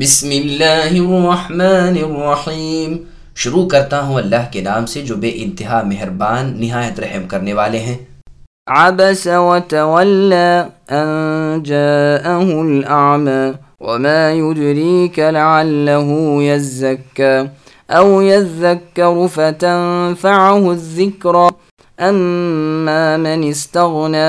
بسم اللہ الرحمن الرحیم شروع کرتا ہوں اللہ کے نام سے جو بے انتہا مہربان نہایت رحم کرنے والے ہیں۔ عبس وتولى أن جاءه الأعمى وما يدريك لعله يزكى أو يذكر فتنفعه الذكرى أما من استغنى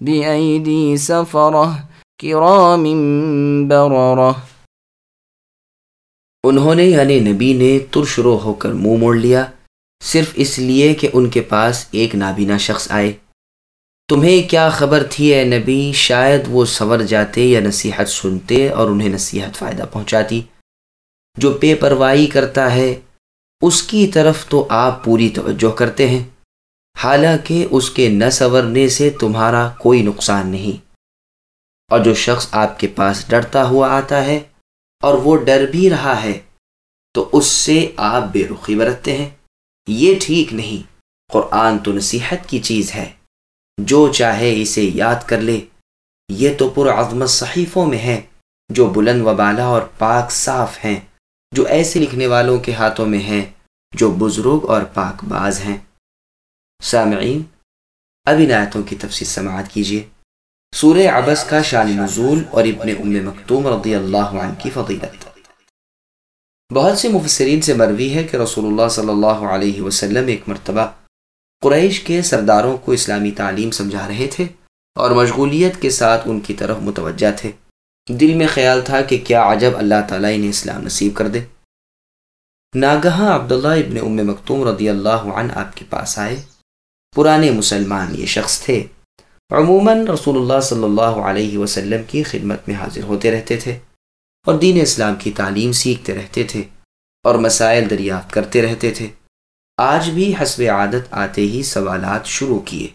بأيدي سفرة كرام بررة۔ انہوں نے یعنی نبی نے ترش رو ہو کر منہ موڑ لیا۔ صرف اس لیے کہ ان کے پاس ایک نابینا شخص آئے۔ تمہیں کیا خبر تھی اے نبی؟ شاید وہ سور جاتے یا نصیحت سنتے اور انہیں نصیحت فائدہ پہنچاتی۔ جو بے پرواہی کرتا ہے، اس کی طرف تو آپ پوری توجہ کرتے ہیں۔ حالانکہ اس کے نہ سنورنے سے تمہارا کوئی نقصان نہیں۔ اور جو شخص آپ کے پاس ڈرتا ہوا آتا ہے اور وہ ڈر بھی رہا ہے، تو اس سے آپ بے رخی برتتے ہیں۔ یہ ٹھیک نہیں۔ قرآن تو نصیحت کی چیز ہے۔ جو چاہے اسے یاد کر لے۔ یہ تو پر عظمت صحیفوں میں ہے، جو بلند و بالا اور پاک صاف ہیں، جو ایسے لکھنے والوں کے ہاتھوں میں ہیں، جو بزرگ اور پاک باز ہیں۔ سامعین اب ان آیتوں کی تفصیل سماعت کیجیے۔ سورہ عبس کا شان نزول اور ابن ام مکتوم رضی اللہ عنہ کی فضیلت۔ بہت سے مفسرین سے مروی ہے کہ رسول اللہ صلی اللہ علیہ وسلم ایک مرتبہ قریش کے سرداروں کو اسلامی تعلیم سمجھا رہے تھے اور مشغولیت کے ساتھ ان کی طرف متوجہ تھے۔ دل میں خیال تھا کہ کیا عجب اللہ تعالیٰ انہیں اسلام نصیب کر دے۔ ناگہاں عبداللہ ابن ام مکتوم رضی اللہ عنہ آپ کے پاس آئے۔ پرانے مسلمان یہ شخص تھے۔ عموماً رسول اللہ صلی اللہ علیہ وسلم کی خدمت میں حاضر ہوتے رہتے تھے اور دین اسلام کی تعلیم سیکھتے رہتے تھے اور مسائل دریافت کرتے رہتے تھے۔ آج بھی حسب عادت آتے ہی سوالات شروع کیے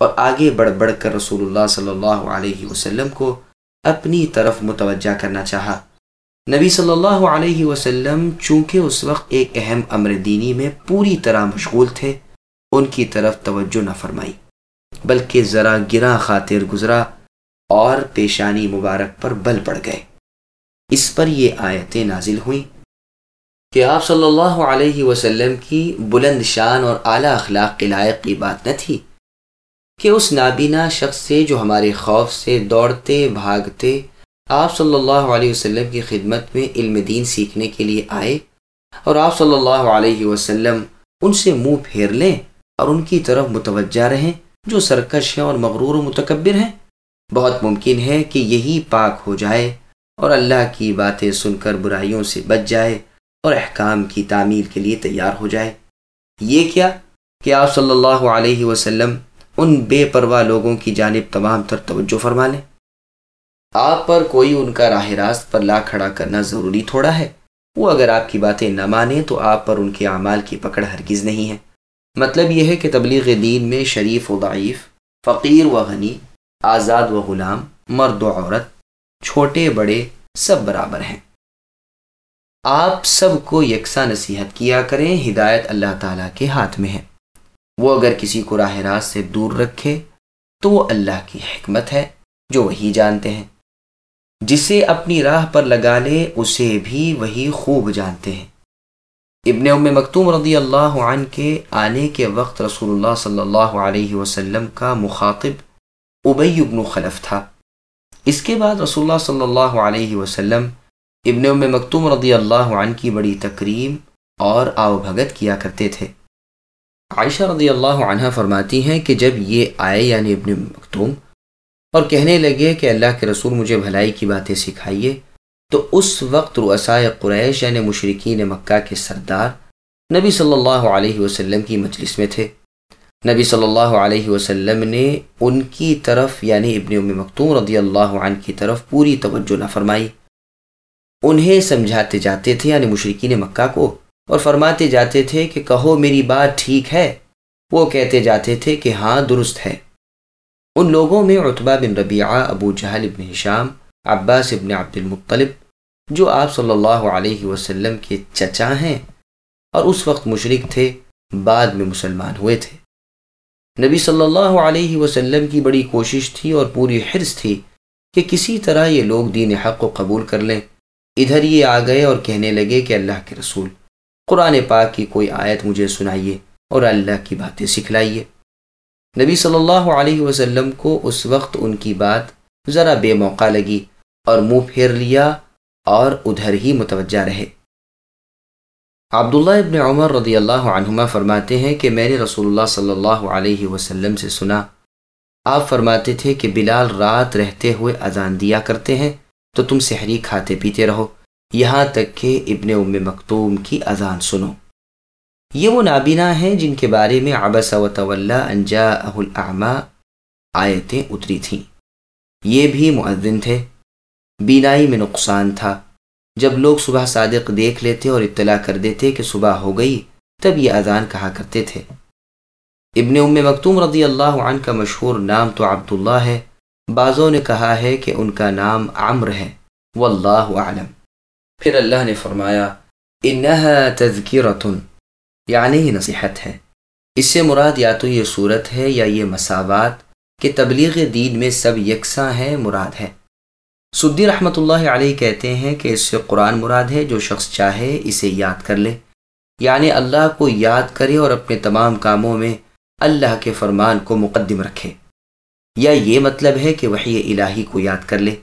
اور آگے بڑھ بڑھ کر رسول اللہ صلی اللہ علیہ وسلم کو اپنی طرف متوجہ کرنا چاہا۔ نبی صلی اللہ علیہ وسلم چونکہ اس وقت ایک اہم امر دینی میں پوری طرح مشغول تھے ان کی طرف توجہ نہ فرمائی، بلکہ ذرا گرا خاطر گزرا اور پیشانی مبارک پر بل پڑ گئے۔ اس پر یہ آیتیں نازل ہوئیں کہ آپ صلی اللہ علیہ وسلم کی بلند شان اور اعلیٰ اخلاق کے لائق کی بات نہ تھی کہ اس نابینا شخص سے جو ہمارے خوف سے دوڑتے، بھاگتے آپ صلی اللہ علیہ وسلم کی خدمت میں علم دین سیکھنے کے لیے آئے اور آپ صلی اللہ علیہ وسلم ان سے منہ پھیر لیں۔ اور ان کی طرف متوجہ رہیں جو سرکش ہیں اور مغرور و متکبر ہیں۔ بہت ممکن ہے کہ یہی پاک ہو جائے اور اللہ کی باتیں سن کر برائیوں سے بچ جائے اور احکام کی تعمیل کے لیے تیار ہو جائے۔ یہ کیا کہ آپ صلی اللہ علیہ وسلم ان بے پرواہ لوگوں کی جانب تمام تر توجہ فرما لیں؟ آپ پر کوئی ان کا راہ راست پر لا کھڑا کرنا ضروری تھوڑا ہے۔ وہ اگر آپ کی باتیں نہ مانیں تو آپ پر ان کے اعمال کی پکڑ ہرگز نہیں ہے۔ مطلب یہ ہے کہ تبلیغ دین میں شریف و ضعیف، فقیر و غنی، آزاد و غلام، مرد و عورت، چھوٹے، بڑے، سب برابر ہیں۔ آپ سب کو یکساں نصیحت کیا کریں، ہدایت اللہ تعالیٰ کے ہاتھ میں ہے۔ وہ اگر کسی کو راہ راست سے دور رکھے، تو وہ اللہ کی حکمت ہے، جو وہی جانتے ہیں۔ جسے اپنی راہ پر لگا لے، اسے بھی وہی خوب جانتے ہیں۔ ابن ام مکتوم رضی اللہ عنہ کے آنے کے وقت رسول اللہ صلی اللہ علیہ وسلم کا مخاطب ابی ابن خلف تھا۔ اس کے بعد رسول اللہ صلی اللہ علیہ وسلم ابن ام مکتوم رضی اللہ عنہ کی بڑی تکریم اور آو بھگت کیا کرتے تھے۔ عائشہ رضی اللہ عنہ فرماتی ہیں کہ جب یہ آئے یعنی ابن مکتوم اور کہنے لگے کہ اللہ کے رسول مجھے بھلائی کی باتیں سکھائیے تو اس وقت رؤسائے قریش یعنی مشرقین مکہ کے سردار نبی صلی اللہ علیہ وسلم کی مجلس میں تھے۔ نبی صلی اللہ علیہ وسلم نے ان کی طرف یعنی ابن ام مکتوم رضی اللہ عنہ کی طرف پوری توجہ نہ فرمائی انہیں سمجھاتے جاتے تھے یعنی مشرقین مکہ کو اور فرماتے جاتے تھے کہ کہو میری بات ٹھیک ہے۔ وہ کہتے جاتے تھے کہ ہاں درست ہے۔ ان لوگوں میں عطبہ بن ربیعہ، ابو جہل ابن حشام عباس ابن عبد المطلب، جو آپ صلی اللہ علیہ وسلم کے چچا ہیں اور اس وقت مشرق تھے، بعد میں مسلمان ہوئے تھے۔ نبی صلی اللہ علیہ وسلم کی بڑی کوشش تھی اور پوری حرص تھی کہ کسی طرح یہ لوگ دین حق کو قبول کر لیں۔ ادھر یہ آ گئے اور کہنے لگے کہ اللہ کے رسول، قرآن پاک کی کوئی آیت مجھے سنائیے اور اللہ کی باتیں سکھلائیے۔ نبی صلی اللہ علیہ وسلم کو اس وقت ان کی بات ذرا بے موقع لگی۔ اور منہ پھیر لیا اور ادھر ہی متوجہ رہے۔ عبداللہ ابن عمر رضی اللہ عنہما فرماتے ہیں کہ میں نے رسول اللہ صلی اللہ علیہ وسلم سے سنا، آپ فرماتے تھے کہ بلال رات رہتے ہوئے اذان دیا کرتے ہیں، تو تم سحری کھاتے پیتے رہو۔ یہاں تک کہ ابن ام مکتوم کی اذان سنو۔ یہ وہ نابینا ہیں جن کے بارے میں عبس و طلّہ انجا الاعما آیتیں اتری تھیں۔ یہ بھی معذن تھے۔ بینائی میں نقصان تھا۔ جب لوگ صبح صادق دیکھ لیتے اور اطلاع کر دیتے کہ صبح ہو گئی، تب یہ اذان کہا کرتے تھے۔ ابن ام مکتوم رضی اللہ عنہ کا مشہور نام تو عبداللہ ہے۔ بعضوں نے کہا ہے کہ ان کا نام عمر ہے۔ واللہ اعلم۔ پھر اللہ نے فرمایا، انہا تذکرتن یعنی ہی نصیحت ہے۔ اس سے مراد یا تو یہ صورت ہے یا یہ مساوات کہ تبلیغ دین میں سب یکساں ہیں، مراد ہے۔ سدی رحمۃ اللہ علیہ کہتے ہیں کہ اس سے قرآن مراد ہے، جو شخص چاہے اسے یاد کر لے۔ یعنی اللہ کو یاد کرے اور اپنے تمام کاموں میں اللہ کے فرمان کو مقدم رکھے۔ یا یہ مطلب ہے کہ وہی الہی کو یاد کر لے۔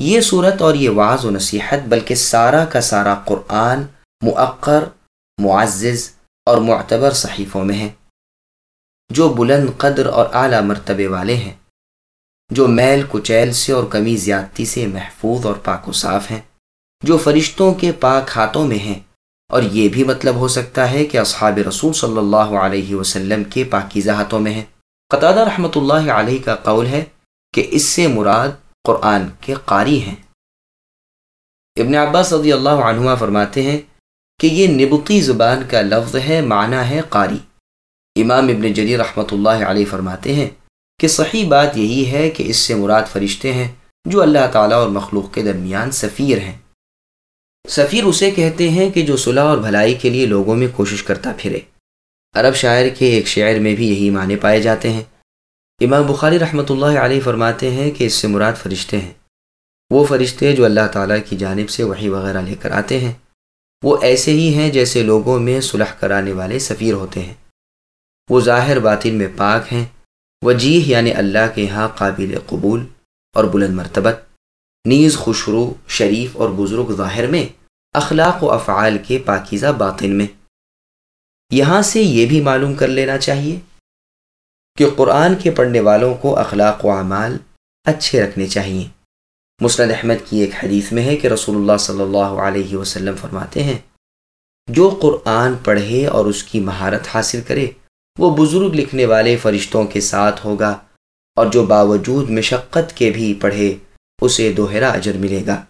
یہ صورت اور یہ واض و نصیحت، بلکہ سارا کا سارا قرآن معقر معزز اور معتبر صحیفوں میں ہے، جو بلند قدر اور اعلیٰ مرتبے والے ہیں۔ جو میل کچیل سے اور کمی زیادتی سے محفوظ اور پاک و صاف ہیں، جو فرشتوں کے پاک ہاتھوں میں ہیں۔ اور یہ بھی مطلب ہو سکتا ہے کہ اصحاب رسول صلی اللہ علیہ وسلم کے پاکیزہ ہاتھوں میں ہیں۔ قطع رحمۃ اللہ علیہ کا قول ہے کہ اس سے مراد قرآن کے قاری ہیں۔ ابن عباس رضی اللہ عنہ فرماتے ہیں کہ یہ نبقی زبان کا لفظ ہے، معنی ہے قاری۔ امام ابن جری رحمۃ اللہ علیہ فرماتے ہیں کہ صحیح بات یہی ہے کہ اس سے مراد فرشتے ہیں جو اللہ تعالیٰ اور مخلوق کے درمیان سفیر ہیں۔ سفیر اسے کہتے ہیں کہ جو صلاح اور بھلائی کے لیے لوگوں میں کوشش کرتا پھرے۔ عرب شاعر کے ایک شعر میں بھی یہی معنی پائے جاتے ہیں۔ امام بخاری رحمۃ اللہ علیہ فرماتے ہیں کہ اس سے مراد فرشتے ہیں۔ وہ فرشتے جو اللہ تعالیٰ کی جانب سے وہی وغیرہ لے کر آتے ہیں۔ وہ ایسے ہی ہیں جیسے لوگوں میں صلح کرانے والے سفیر ہوتے ہیں۔ وہ ظاہر باطن میں پاک ہیں۔ وجیح یعنی اللہ کے ہاں قابل قبول اور بلند مرتبت، نیز خوشرو شریف اور بزرگ ظاہر میں، اخلاق و افعال کے پاکیزہ باطن میں۔ یہاں سے یہ بھی معلوم کر لینا چاہیے کہ قرآن کے پڑھنے والوں کو اخلاق و اعمال اچھے رکھنے چاہیے۔ مسند احمد کی ایک حدیث میں ہے کہ رسول اللہ صلی اللہ علیہ وسلم فرماتے ہیں، جو قرآن پڑھے اور اس کی مہارت حاصل کرے وہ بزرگ لکھنے والے فرشتوں کے ساتھ ہوگا اور جو باوجود مشقت کے بھی پڑھے، اسے دوہرا اجر ملے گا۔